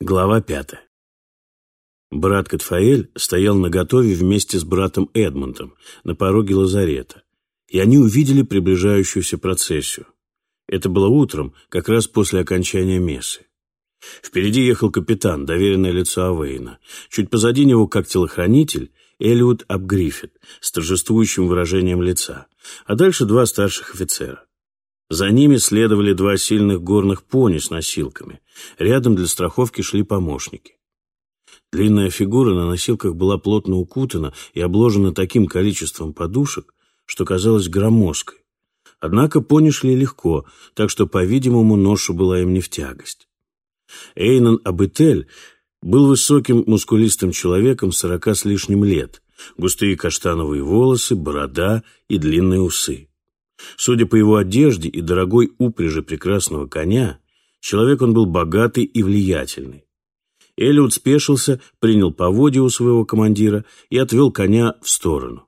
Глава пятая. Брат Катфаэль стоял наготове вместе с братом Эдмонтом на пороге лазарета, и они увидели приближающуюся процессию. Это было утром, как раз после окончания мессы. Впереди ехал капитан, доверенное лицо Авейна. Чуть позади него, как телохранитель, Элиот Абгриффит с торжествующим выражением лица, а дальше два старших офицера. За ними следовали два сильных горных пони с носилками. Рядом для страховки шли помощники. Длинная фигура на носилках была плотно укутана и обложена таким количеством подушек, что казалась громоздкой. Однако пони шли легко, так что, по-видимому, ноша была им не в тягость. Эйнан Абетель был высоким мускулистым человеком сорока с лишним лет, густые каштановые волосы, борода и длинные усы. Судя по его одежде и дорогой упряжи прекрасного коня, человек он был богатый и влиятельный. Эллиот спешился, принял поводья у своего командира и отвел коня в сторону.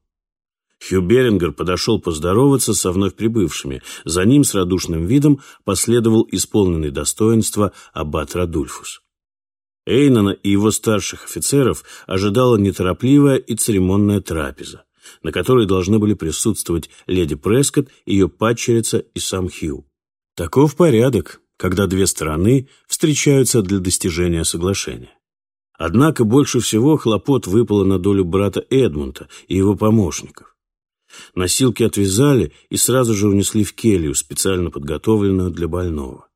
Хью Берингер подошел поздороваться со вновь прибывшими. За ним с радушным видом последовал исполненный достоинства аббат Радульфус. Эйнона и его старших офицеров ожидала неторопливая и церемонная трапеза на которой должны были присутствовать леди Прескотт, ее падчерица и сам Хью. Таков порядок, когда две стороны встречаются для достижения соглашения. Однако больше всего хлопот выпало на долю брата Эдмунда и его помощников. Носилки отвязали и сразу же унесли в келью, специально подготовленную для больного.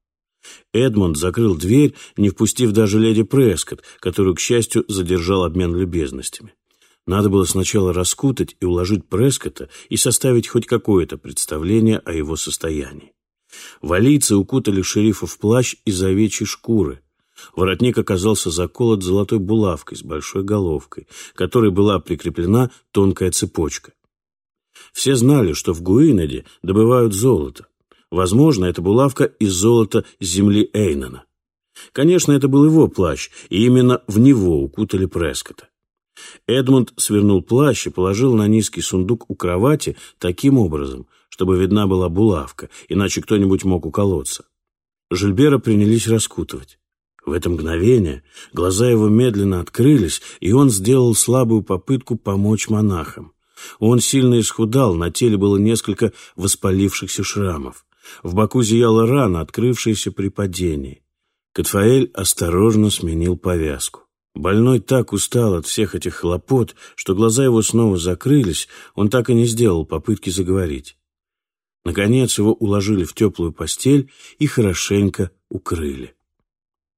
Эдмунд закрыл дверь, не впустив даже леди Прескотт, которую, к счастью, задержал обмен любезностями. Надо было сначала раскутать и уложить Прескота и составить хоть какое-то представление о его состоянии. Валийцы укутали шерифа в плащ из овечьей шкуры. Воротник оказался заколот золотой булавкой с большой головкой, которой была прикреплена тонкая цепочка. Все знали, что в Гуинеде добывают золото. Возможно, эта булавка из золота земли Эйнона. Конечно, это был его плащ, и именно в него укутали Прескота. Эдмунд свернул плащ и положил на низкий сундук у кровати таким образом, чтобы видна была булавка, иначе кто-нибудь мог уколоться. Жильбера принялись раскутывать. В это мгновение глаза его медленно открылись, и он сделал слабую попытку помочь монахам. Он сильно исхудал, на теле было несколько воспалившихся шрамов. В боку зияла рана, открывшаяся при падении. Катфаэль осторожно сменил повязку. Больной так устал от всех этих хлопот, что глаза его снова закрылись, он так и не сделал попытки заговорить. Наконец его уложили в теплую постель и хорошенько укрыли.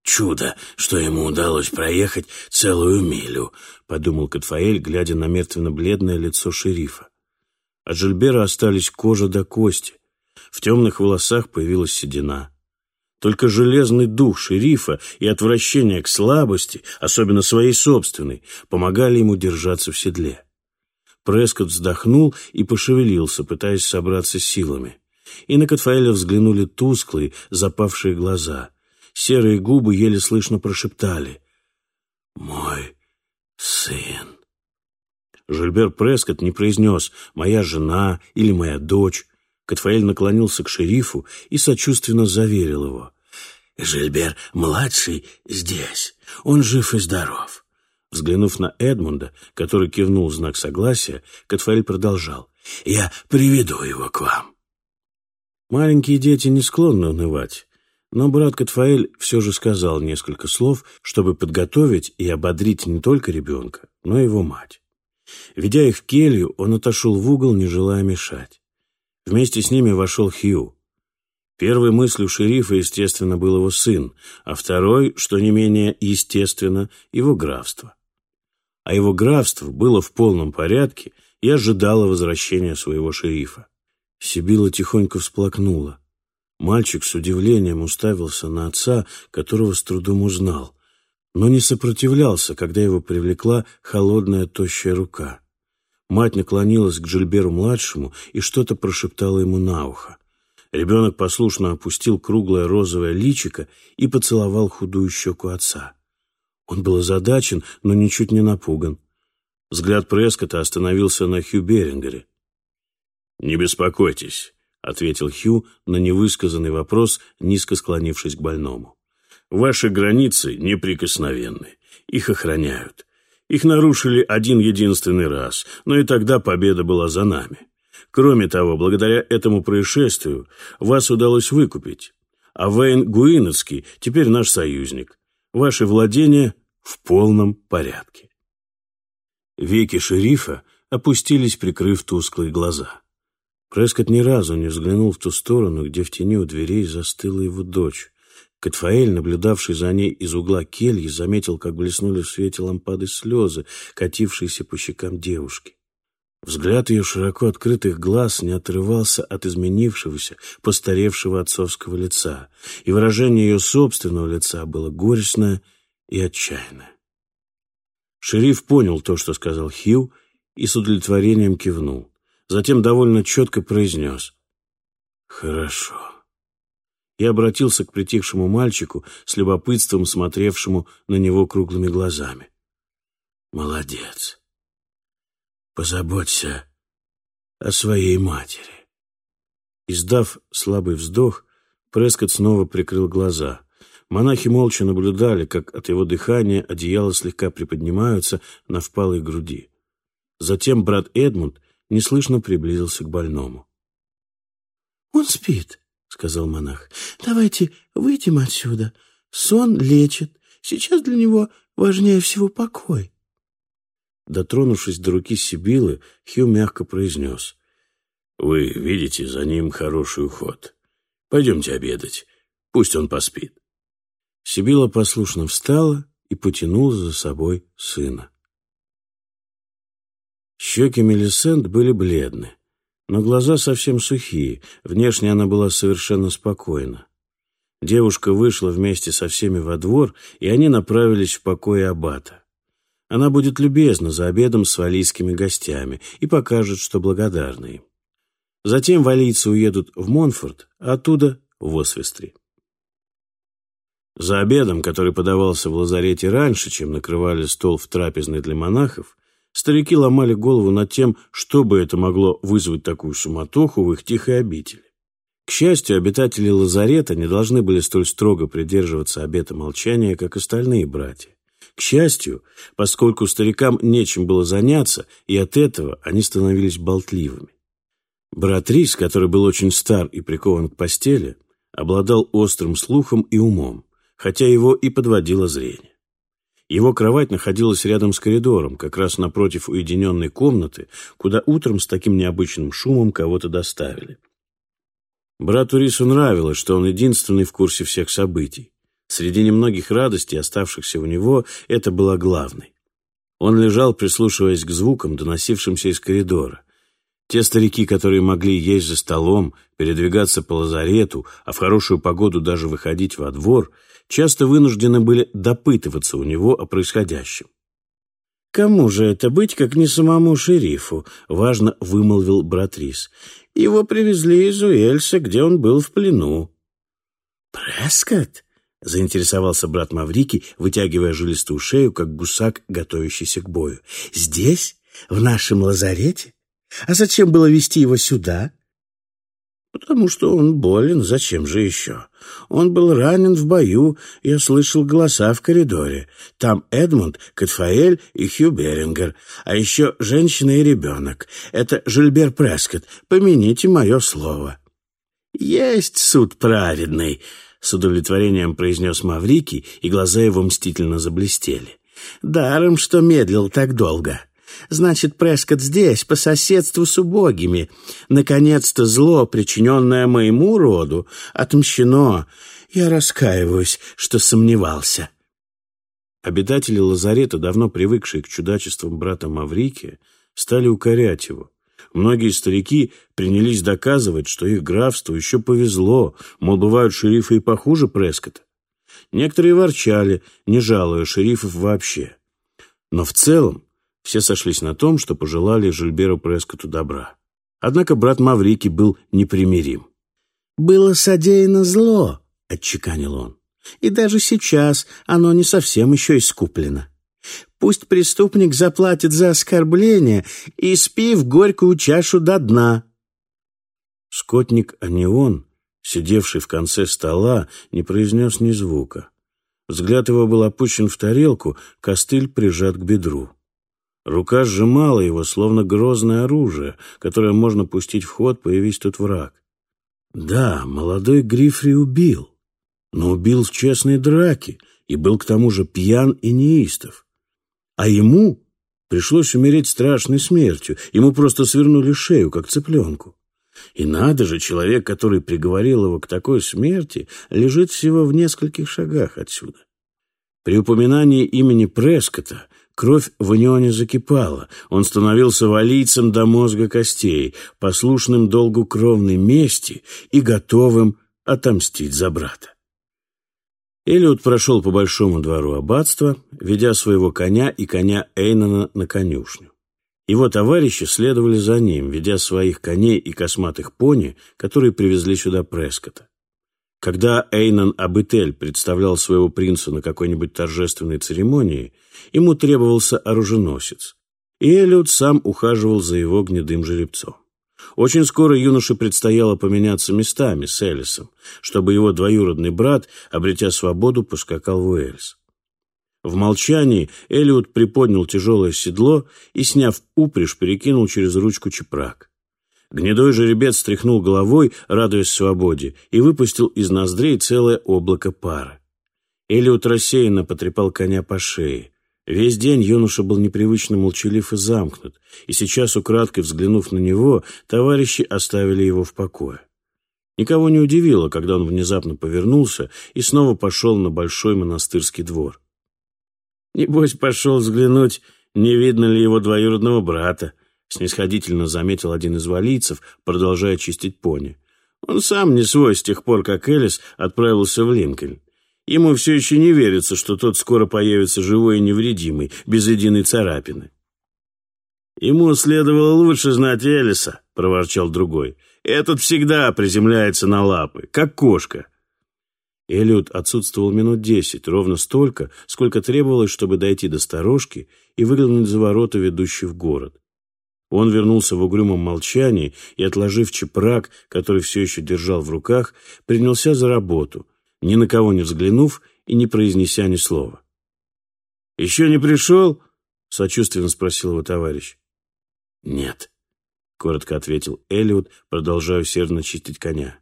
«Чудо, что ему удалось проехать целую милю», — подумал Катфаэль, глядя на мертвенно-бледное лицо шерифа. От Жильбера остались кожа до кости. В темных волосах появилась седина. Только железный дух шерифа и отвращение к слабости, особенно своей собственной, помогали ему держаться в седле. Прескотт вздохнул и пошевелился, пытаясь собраться силами. И на Катфаэля взглянули тусклые, запавшие глаза. Серые губы еле слышно прошептали «Мой сын». Жильбер Прескотт не произнес «моя жена» или «моя дочь». Катфаэль наклонился к шерифу и сочувственно заверил его. Жильбер-младший здесь. Он жив и здоров». Взглянув на Эдмунда, который кивнул в знак согласия, Катфаэль продолжал. «Я приведу его к вам». Маленькие дети не склонны унывать, но брат Катфаэль все же сказал несколько слов, чтобы подготовить и ободрить не только ребенка, но и его мать. Ведя их в келью, он отошел в угол, не желая мешать. Вместе с ними вошел Хью. Первой мыслью шерифа, естественно, был его сын, а второй, что не менее естественно, его графство. А его графство было в полном порядке и ожидало возвращения своего шерифа. Сибила тихонько всплакнула. Мальчик с удивлением уставился на отца, которого с трудом узнал, но не сопротивлялся, когда его привлекла холодная тощая рука. Мать наклонилась к Джильберу-младшему и что-то прошептала ему на ухо. Ребенок послушно опустил круглое розовое личико и поцеловал худую щеку отца. Он был озадачен, но ничуть не напуган. Взгляд Прескота остановился на Хью Берингере. «Не беспокойтесь», — ответил Хью на невысказанный вопрос, низко склонившись к больному. Ваши границы неприкосновенны. Их охраняют. Их нарушили один единственный раз, но и тогда победа была за нами. Кроме того, благодаря этому происшествию вас удалось выкупить. А Вейн Гуиновский теперь наш союзник. Ваши владения в полном порядке. Веки шерифа опустились, прикрыв тусклые глаза. Прескотт ни разу не взглянул в ту сторону, где в тени у дверей застыла его дочь. Катфаэль, наблюдавший за ней из угла кельи, заметил, как блеснули в свете лампады слезы, катившиеся по щекам девушки. Взгляд ее широко открытых глаз не отрывался от изменившегося, постаревшего отцовского лица, и выражение ее собственного лица было горестное и отчаянное. Шериф понял то, что сказал Хью, и с удовлетворением кивнул. Затем довольно четко произнес «Хорошо» и обратился к притихшему мальчику с любопытством смотревшему на него круглыми глазами. «Молодец. Позаботься о своей матери». Издав слабый вздох, Прескотт снова прикрыл глаза. Монахи молча наблюдали, как от его дыхания одеяла слегка приподнимаются на впалой груди. Затем брат Эдмунд неслышно приблизился к больному. «Он спит», сказал монах. «Давайте выйдем отсюда. Сон лечит. Сейчас для него важнее всего покой». Дотронувшись до руки Сибилы, Хью мягко произнес. «Вы видите за ним хороший уход. Пойдемте обедать. Пусть он поспит». Сибила послушно встала и потянула за собой сына. Щеки Мелисент были бледны но глаза совсем сухие, внешне она была совершенно спокойна. Девушка вышла вместе со всеми во двор, и они направились в покои аббата. Она будет любезна за обедом с валийскими гостями и покажет, что благодарна им. Затем валийцы уедут в Монфорт, а оттуда в Освестри. За обедом, который подавался в лазарете раньше, чем накрывали стол в трапезной для монахов, Старики ломали голову над тем, что бы это могло вызвать такую суматоху в их тихой обители. К счастью, обитатели лазарета не должны были столь строго придерживаться обета молчания, как остальные братья. К счастью, поскольку старикам нечем было заняться, и от этого они становились болтливыми. Брат Рис, который был очень стар и прикован к постели, обладал острым слухом и умом, хотя его и подводило зрение. Его кровать находилась рядом с коридором, как раз напротив уединенной комнаты, куда утром с таким необычным шумом кого-то доставили. Брату Рису нравилось, что он единственный в курсе всех событий. Среди немногих радостей, оставшихся у него, это было главной. Он лежал, прислушиваясь к звукам, доносившимся из коридора. Те старики, которые могли есть за столом, передвигаться по лазарету, а в хорошую погоду даже выходить во двор — часто вынуждены были допытываться у него о происходящем. «Кому же это быть, как не самому шерифу?» — важно вымолвил брат Рис. «Его привезли из Уэльса, где он был в плену». «Прескотт?» — заинтересовался брат Маврики, вытягивая жилистую шею, как гусак, готовящийся к бою. «Здесь? В нашем лазарете? А зачем было вести его сюда?» Потому что он болен, зачем же еще? Он был ранен в бою, я слышал голоса в коридоре. Там Эдмунд, Катфаэль и Хью Берингер, а еще женщина и ребенок. Это Жильбер Прескотт, помяните мое слово. «Есть суд праведный», — с удовлетворением произнес Маврикий, и глаза его мстительно заблестели. «Даром, что медлил так долго». Значит, Прескотт здесь, по соседству с убогими. Наконец-то зло, причиненное моему роду, отмщено. Я раскаиваюсь, что сомневался. Обитатели лазарета, давно привыкшие к чудачествам брата Маврики, стали укорять его. Многие старики принялись доказывать, что их графству еще повезло, мол, бывают шерифы и похуже Прескота. Некоторые ворчали, не жалуя шерифов вообще. Но в целом все сошлись на том, что пожелали Жильберу Прескоту добра. Однако брат Маврики был непримирим. «Было содеяно зло», — отчеканил он. «И даже сейчас оно не совсем еще искуплено. Пусть преступник заплатит за оскорбление и спив горькую чашу до дна». Скотник, а не он, сидевший в конце стола, не произнес ни звука. Взгляд его был опущен в тарелку, костыль прижат к бедру. Рука сжимала его, словно грозное оружие, которое можно пустить в ход, появись тут враг. Да, молодой Грифри убил, но убил в честной драке и был к тому же пьян и неистов. А ему пришлось умереть страшной смертью, ему просто свернули шею, как цыпленку. И надо же, человек, который приговорил его к такой смерти, лежит всего в нескольких шагах отсюда. При упоминании имени Прескота кровь в Нионе закипала, он становился валийцем до мозга костей, послушным долгу кровной мести и готовым отомстить за брата. Элиот прошел по большому двору аббатства, ведя своего коня и коня Эйнона на конюшню. Его товарищи следовали за ним, ведя своих коней и косматых пони, которые привезли сюда Прескота. Когда Эйнан Абытель представлял своего принца на какой-нибудь торжественной церемонии, ему требовался оруженосец, и Эллиот сам ухаживал за его гнедым жеребцом. Очень скоро юноше предстояло поменяться местами с Элисом, чтобы его двоюродный брат, обретя свободу, поскакал в Уэльс. В молчании Элиот приподнял тяжелое седло и, сняв упряжь, перекинул через ручку чепрак. Гнедой жеребец стряхнул головой, радуясь свободе, и выпустил из ноздрей целое облако пара. Элиот рассеянно потрепал коня по шее. Весь день юноша был непривычно молчалив и замкнут, и сейчас, украдкой взглянув на него, товарищи оставили его в покое. Никого не удивило, когда он внезапно повернулся и снова пошел на большой монастырский двор. Небось, пошел взглянуть, не видно ли его двоюродного брата, снисходительно заметил один из валийцев, продолжая чистить пони. Он сам не свой с тех пор, как Элис отправился в Линкольн. Ему все еще не верится, что тот скоро появится живой и невредимый, без единой царапины. «Ему следовало лучше знать Элиса», — проворчал другой. «Этот всегда приземляется на лапы, как кошка». Эллиот отсутствовал минут десять, ровно столько, сколько требовалось, чтобы дойти до сторожки и выглянуть за ворота, ведущие в город. Он вернулся в угрюмом молчании и, отложив чепрак, который все еще держал в руках, принялся за работу, ни на кого не взглянув и не произнеся ни слова. «Еще не пришел?» — сочувственно спросил его товарищ. «Нет», — коротко ответил Эллиот, продолжая усердно чистить коня.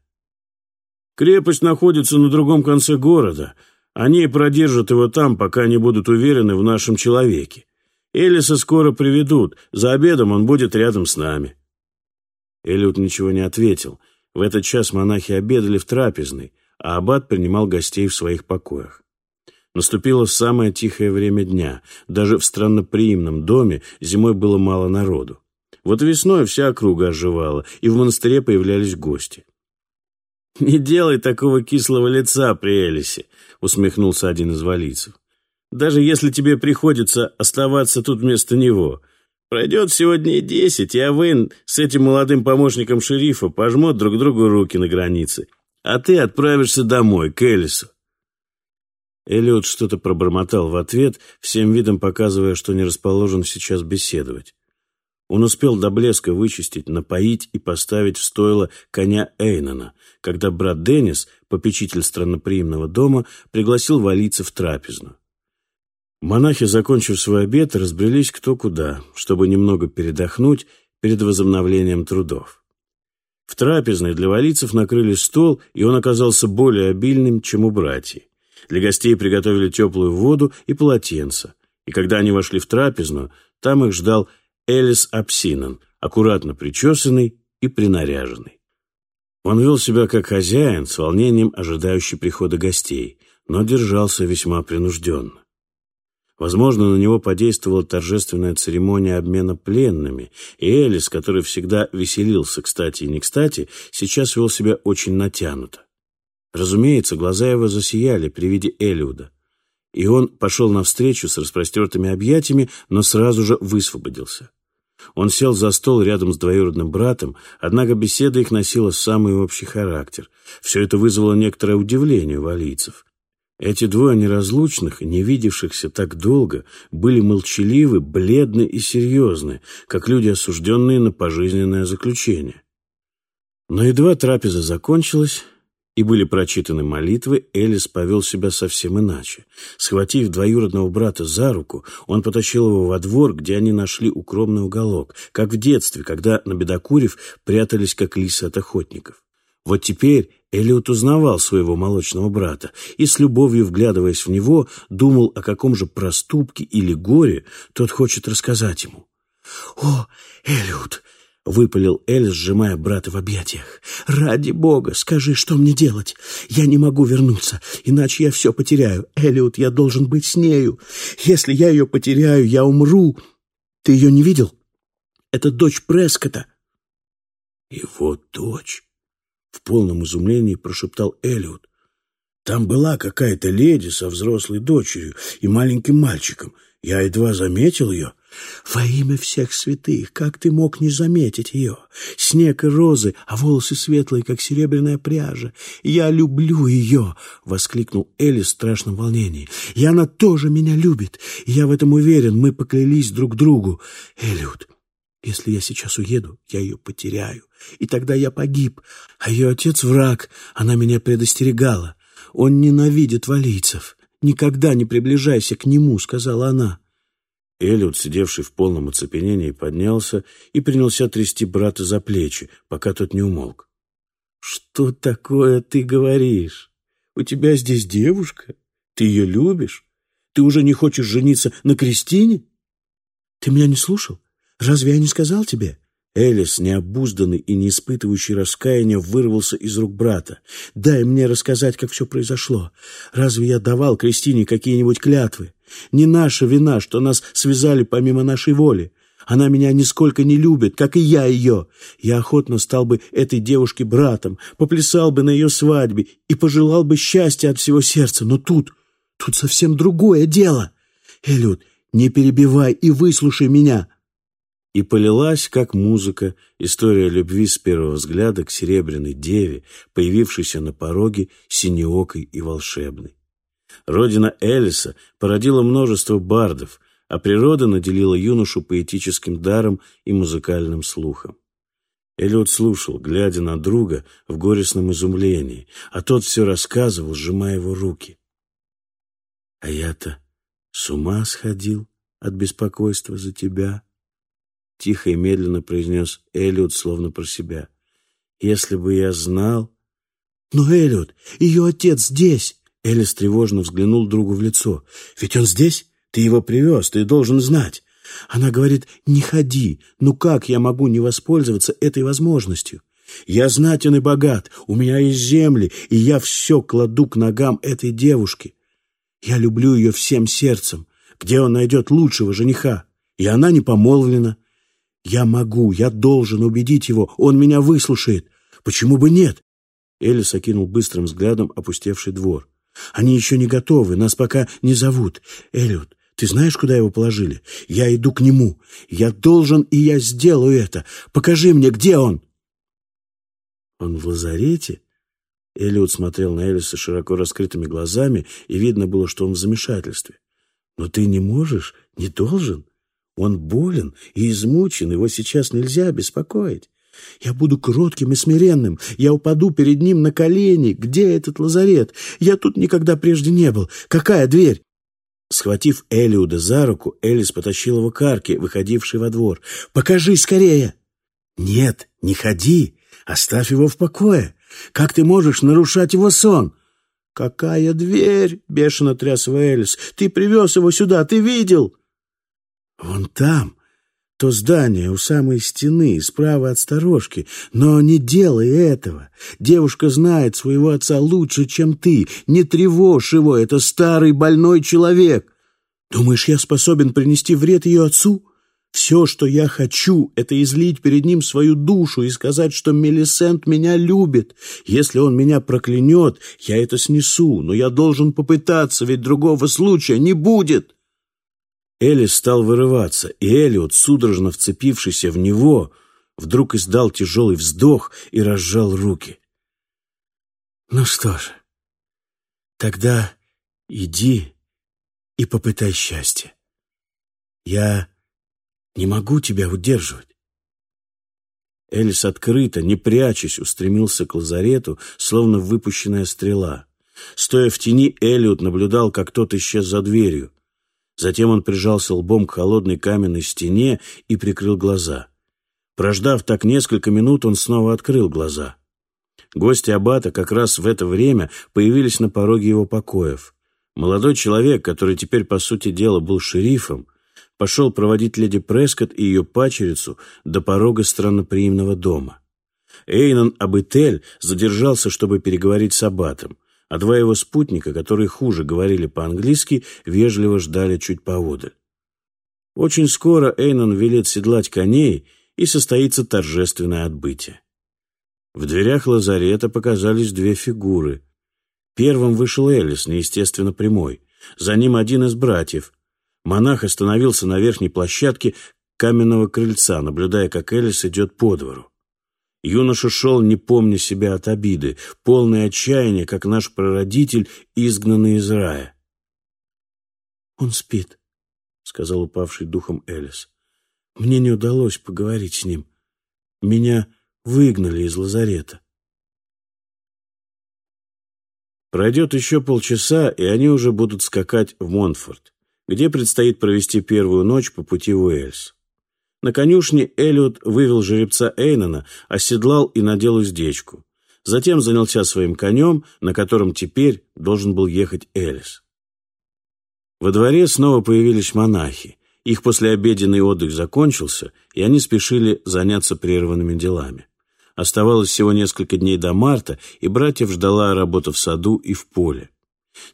Крепость находится на другом конце города. Они продержат его там, пока не будут уверены в нашем человеке. Элиса скоро приведут. За обедом он будет рядом с нами». Элиот ничего не ответил. В этот час монахи обедали в трапезной, а аббат принимал гостей в своих покоях. Наступило самое тихое время дня. Даже в странноприимном доме зимой было мало народу. Вот весной вся округа оживала, и в монастыре появлялись гости. «Не делай такого кислого лица при Элисе», — усмехнулся один из валийцев. «Даже если тебе приходится оставаться тут вместо него. Пройдет сегодня и десять, и Авейн с этим молодым помощником шерифа пожмут друг другу руки на границе. А ты отправишься домой, к Элису». Эллиот что-то пробормотал в ответ, всем видом показывая, что не расположен сейчас беседовать. Он успел до блеска вычистить, напоить и поставить в стойло коня Эйнона, когда брат Деннис, попечитель странноприимного дома, пригласил валиться в трапезну. Монахи, закончив свой обед, разбрелись кто куда, чтобы немного передохнуть перед возобновлением трудов. В трапезной для валийцев накрыли стол, и он оказался более обильным, чем у братьев. Для гостей приготовили теплую воду и полотенца, и когда они вошли в трапезную, там их ждал Элис Апсинан, аккуратно причесанный и принаряженный. Он вел себя как хозяин, с волнением ожидающий прихода гостей, но держался весьма принужденно. Возможно, на него подействовала торжественная церемония обмена пленными, и Элис, который всегда веселился, кстати и не кстати, сейчас вел себя очень натянуто. Разумеется, глаза его засияли при виде Элиуда, и он пошел навстречу с распростертыми объятиями, но сразу же высвободился. Он сел за стол рядом с двоюродным братом, однако беседа их носила самый общий характер. Все это вызвало некоторое удивление у валийцев. Эти двое неразлучных, не видевшихся так долго, были молчаливы, бледны и серьезны, как люди, осужденные на пожизненное заключение. Но едва трапеза закончилась, и были прочитаны молитвы, Элис повел себя совсем иначе. Схватив двоюродного брата за руку, он потащил его во двор, где они нашли укромный уголок, как в детстве, когда на Бедокурев прятались, как лисы от охотников. Вот теперь Элиот узнавал своего молочного брата и, с любовью вглядываясь в него, думал, о каком же проступке или горе тот хочет рассказать ему. «О, Элиот!» — выпалил Эль, сжимая брата в объятиях. «Ради бога, скажи, что мне делать? Я не могу вернуться, иначе я все потеряю. Элиот, я должен быть с нею. Если я ее потеряю, я умру. Ты ее не видел? Это дочь Прескота». «Его дочь?» — в полном изумлении прошептал Элиот. «Там была какая-то леди со взрослой дочерью и маленьким мальчиком. Я едва заметил ее». Во имя всех святых, как ты мог не заметить ее? Снег и розы, а волосы светлые, как серебряная пряжа. Я люблю ее!» — воскликнул Элли в страшном волнении. «И она тоже меня любит. Я в этом уверен. Мы поклялись друг другу. Эллиот, если я сейчас уеду, я ее потеряю. И тогда я погиб. А ее отец враг. Она меня предостерегала. Он ненавидит валийцев. Никогда не приближайся к нему, — сказала она. Эллиот, сидевший в полном оцепенении, поднялся и принялся трясти брата за плечи, пока тот не умолк. «Что такое ты говоришь? У тебя здесь девушка? Ты ее любишь? Ты уже не хочешь жениться на Кристине? Ты меня не слушал? Разве я не сказал тебе?» Элис, необузданный и не испытывающий раскаяния, вырвался из рук брата. «Дай мне рассказать, как все произошло. Разве я давал Кристине какие-нибудь клятвы? Не наша вина, что нас связали помимо нашей воли. Она меня нисколько не любит, как и я ее. Я охотно стал бы этой девушке братом, поплясал бы на ее свадьбе и пожелал бы счастья от всего сердца. Но тут, тут совсем другое дело. Эллиот, не перебивай и выслушай меня. И полилась, как музыка, история любви с первого взгляда к серебряной деве, появившейся на пороге синеокой и волшебной. Родина Элиса породила множество бардов, а природа наделила юношу поэтическим даром и музыкальным слухом. Эллиот слушал, глядя на друга в горестном изумлении, а тот все рассказывал, сжимая его руки. «А я-то с ума сходил от беспокойства за тебя», — тихо и медленно произнес Эллиот, словно про себя. «Если бы я знал...» «Но, Эллиот, ее отец здесь!» Элис тревожно взглянул другу в лицо. «Ведь он здесь? Ты его привез, ты должен знать». Она говорит, «Не ходи. Ну как я могу не воспользоваться этой возможностью? Я знатен и богат, у меня есть земли, и я все кладу к ногам этой девушки. Я люблю ее всем сердцем. Где он найдет лучшего жениха? И она не помолвлена. Я могу, я должен убедить его, он меня выслушает. Почему бы нет?» Элис окинул быстрым взглядом опустевший двор. Они еще не готовы, нас пока не зовут. Эллиот, ты знаешь, куда его положили? Я иду к нему. Я должен, и я сделаю это. Покажи мне, где он!» «Он в лазарете?» Эллиот смотрел на Элиса широко раскрытыми глазами, и видно было, что он в замешательстве. «Но ты не можешь, не должен. Он болен и измучен, его сейчас нельзя беспокоить. Я буду кротким и смиренным. Я упаду перед ним на колени. Где этот лазарет? Я тут никогда прежде не был. Какая дверь?» Схватив Элиуда за руку, Элис потащил его к арке, выходившей во двор. «Покажи скорее!» «Нет, не ходи. Оставь его в покое. Как ты можешь нарушать его сон?» «Какая дверь?» — бешено тряс Элис. «Ты привез его сюда, ты видел?» «Вон там, то здание у самой стены, справа от сторожки. Но не делай этого. Девушка знает своего отца лучше, чем ты. Не тревожь его, это старый больной человек. Думаешь, я способен принести вред ее отцу? Все, что я хочу, это излить перед ним свою душу и сказать, что Мелисент меня любит. Если он меня проклянет, я это снесу, но я должен попытаться, ведь другого случая не будет». Элли стал вырываться, и Элиот, судорожно вцепившийся в него, вдруг издал тяжелый вздох и разжал руки. «Ну что ж, тогда иди и попытай счастье. Я не могу тебя удерживать». Элис открыто, не прячась, устремился к лазарету, словно выпущенная стрела. Стоя в тени, Эллиот наблюдал, как тот исчез за дверью. Затем он прижался лбом к холодной каменной стене и прикрыл глаза. Прождав так несколько минут, он снова открыл глаза. Гости аббата как раз в это время появились на пороге его покоев. Молодой человек, который теперь, по сути дела, был шерифом, пошел проводить леди Прескотт и ее пачерицу до порога странноприимного дома. Эйнон Абытель задержался, чтобы переговорить с аббатом а два его спутника, которые хуже говорили по-английски, вежливо ждали чуть поодаль. Очень скоро Эйнон велит седлать коней, и состоится торжественное отбытие. В дверях лазарета показались две фигуры. Первым вышел Элис, неестественно прямой. За ним один из братьев. Монах остановился на верхней площадке каменного крыльца, наблюдая, как Элис идет по двору. Юноша шел, не помня себя от обиды, полный отчаяния, как наш прародитель, изгнанный из рая. «Он спит», — сказал упавший духом Элис. «Мне не удалось поговорить с ним. Меня выгнали из лазарета». Пройдет еще полчаса, и они уже будут скакать в Монфорт, где предстоит провести первую ночь по пути в Уэльс. На конюшне Эллиот вывел жеребца Эйнона, оседлал и надел уздечку. Затем занялся своим конем, на котором теперь должен был ехать Элис. Во дворе снова появились монахи. Их послеобеденный отдых закончился, и они спешили заняться прерванными делами. Оставалось всего несколько дней до марта, и братьев ждала работа в саду и в поле.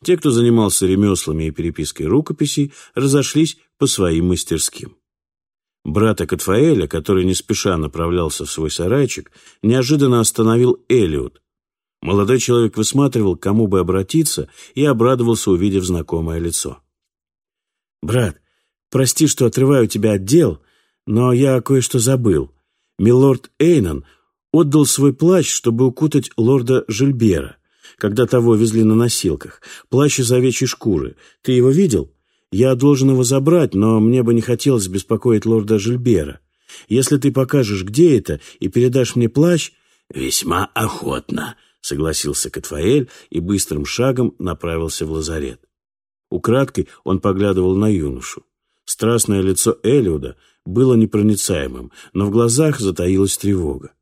Те, кто занимался ремеслами и перепиской рукописей, разошлись по своим мастерским. Брата Катфаэля, который не спеша направлялся в свой сарайчик, неожиданно остановил Элиот. Молодой человек высматривал, кому бы обратиться, и обрадовался, увидев знакомое лицо. «Брат, прости, что отрываю тебя от дел, но я кое-что забыл. Милорд Эйнон отдал свой плащ, чтобы укутать лорда Жильбера, когда того везли на носилках. Плащ из овечьей шкуры. Ты его видел?» Я должен его забрать, но мне бы не хотелось беспокоить лорда Жильбера. Если ты покажешь, где это, и передашь мне плащ...» «Весьма охотно», — согласился Катфаэль и быстрым шагом направился в лазарет. Украдкой он поглядывал на юношу. Страстное лицо Элиуда было непроницаемым, но в глазах затаилась тревога.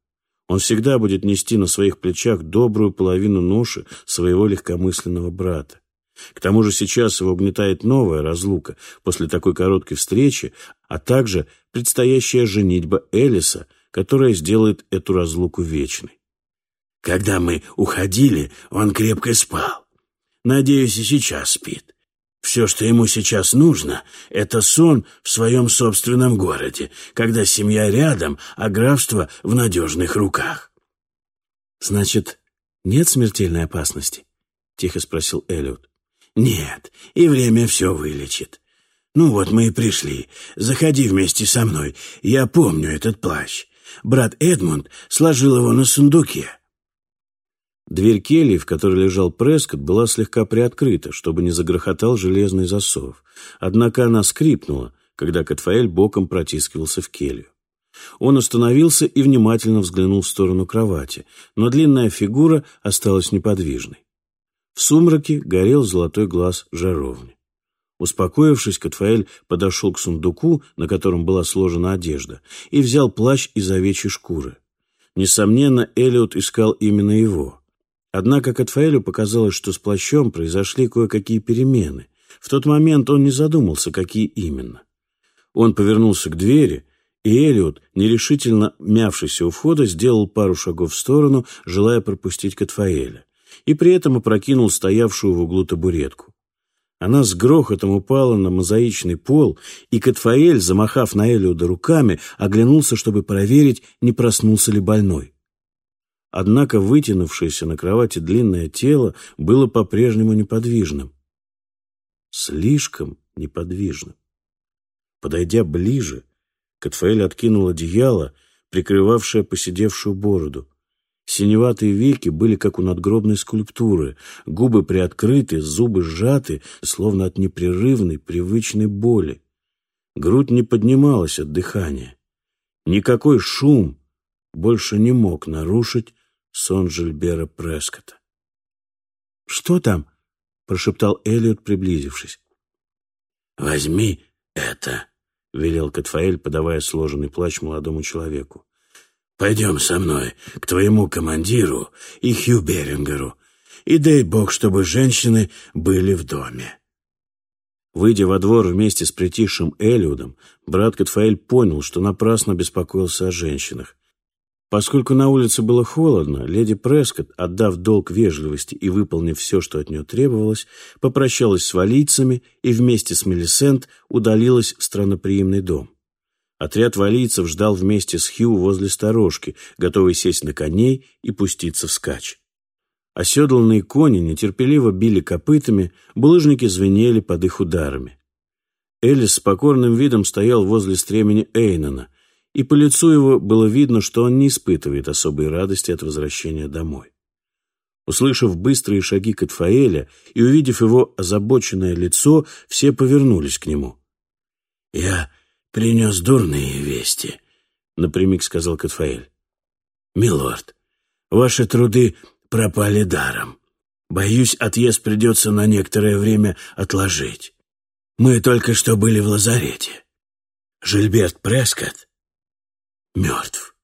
Он всегда будет нести на своих плечах добрую половину ноши своего легкомысленного брата. К тому же сейчас его угнетает новая разлука после такой короткой встречи, а также предстоящая женитьба Элиса, которая сделает эту разлуку вечной. Когда мы уходили, он крепко спал. Надеюсь, и сейчас спит. Все, что ему сейчас нужно, это сон в своем собственном городе, когда семья рядом, а графство в надежных руках. «Значит, нет смертельной опасности?» — тихо спросил Эллиот. «Нет, и время все вылечит. Ну вот мы и пришли. Заходи вместе со мной. Я помню этот плащ. Брат Эдмунд сложил его на сундуке». Дверь кельи, в которой лежал Прескотт, была слегка приоткрыта, чтобы не загрохотал железный засов. Однако она скрипнула, когда Катфаэль боком протискивался в келью. Он остановился и внимательно взглянул в сторону кровати, но длинная фигура осталась неподвижной. В сумраке горел золотой глаз жаровни. Успокоившись, Катфаэль подошел к сундуку, на котором была сложена одежда, и взял плащ из овечьей шкуры. Несомненно, Элиот искал именно его. Однако Катфаэлю показалось, что с плащом произошли кое-какие перемены. В тот момент он не задумался, какие именно. Он повернулся к двери, и Элиот, нерешительно мявшийся у входа, сделал пару шагов в сторону, желая пропустить Катфаэля и при этом опрокинул стоявшую в углу табуретку. Она с грохотом упала на мозаичный пол, и Катфаэль, замахав на Элиуда руками, оглянулся, чтобы проверить, не проснулся ли больной. Однако вытянувшееся на кровати длинное тело было по-прежнему неподвижным. Слишком неподвижным. Подойдя ближе, Катфаэль откинул одеяло, прикрывавшее поседевшую бороду. Синеватые веки были, как у надгробной скульптуры, губы приоткрыты, зубы сжаты, словно от непрерывной, привычной боли. Грудь не поднималась от дыхания. Никакой шум, больше не мог нарушить сон Жильбера Прескота. «Что там?» — прошептал Эллиот, приблизившись. «Возьми это», — велел Катфаэль, подавая сложенный плащ молодому человеку. «Пойдем со мной к твоему командиру и Хью Берингеру, и дай бог, чтобы женщины были в доме». Выйдя во двор вместе с притихшим Элиудом, брат Катфаэль понял, что напрасно беспокоился о женщинах. Поскольку на улице было холодно, леди Прескотт, отдав долг вежливости и выполнив все, что от нее требовалось, попрощалась с валийцами и вместе с Мелисент удалилась в странноприимный дом. Отряд валийцев ждал вместе с Хью возле сторожки, готовый сесть на коней и пуститься в скач. Оседланные кони нетерпеливо били копытами, булыжники звенели под их ударами. Элис с покорным видом стоял возле стремени Эйнона, и по лицу его было видно, что он не испытывает особой радости от возвращения домой. Услышав быстрые шаги Катфаэля и увидев его озабоченное лицо, все повернулись к нему. «Я принес дурные вести», — напрямик сказал Катфаэль. «Милорд, ваши труды пропали даром. Боюсь, отъезд придется на некоторое время отложить. Мы только что были в лазарете. Жильберт Прескотт мертв.